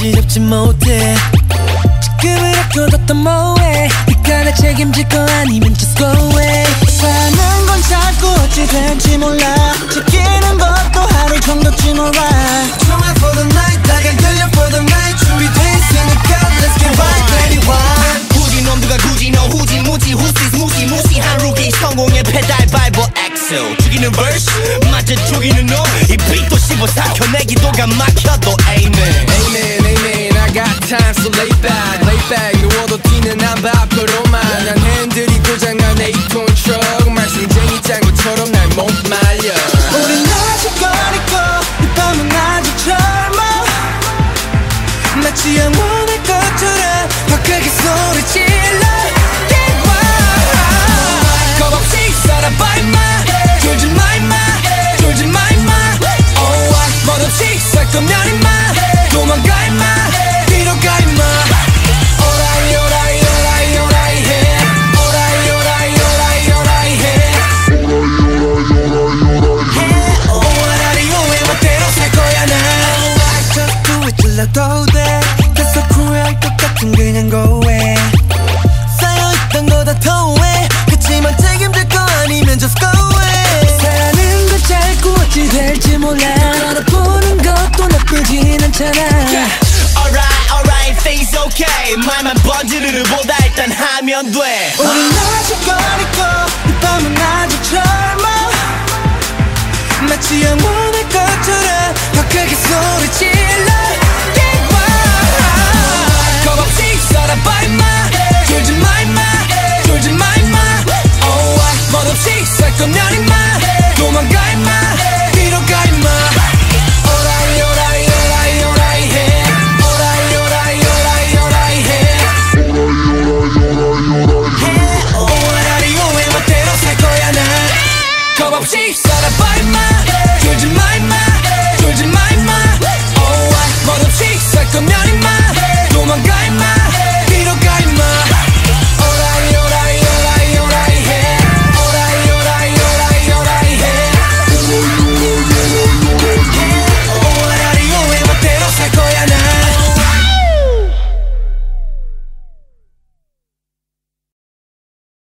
지렵지 못해. 지금을 아껴뒀던 뭐해. 네가 나 책임질 거 아니면 just go away. 사는 건 자꾸 어찌 될지 몰라. 지키는 것도 하루 정도지 몰라. Try for the night 나가 열려 for the night. 준비돼 있으니까 let's get right baby why? 굳이 놈들과 굳이 너 후지 무지 후지 무지 무시한 루기 성공의 페달 밟아 엑셀. 죽이는 verse 맞아 죽이는 놈이 빛도 씹어 삼켜내기도가 막혀도 amen. Stay tuned. 괜찮아 yeah. Alright alright things okay 말만 번지르르 보다 일단 하면 돼 우린 uh.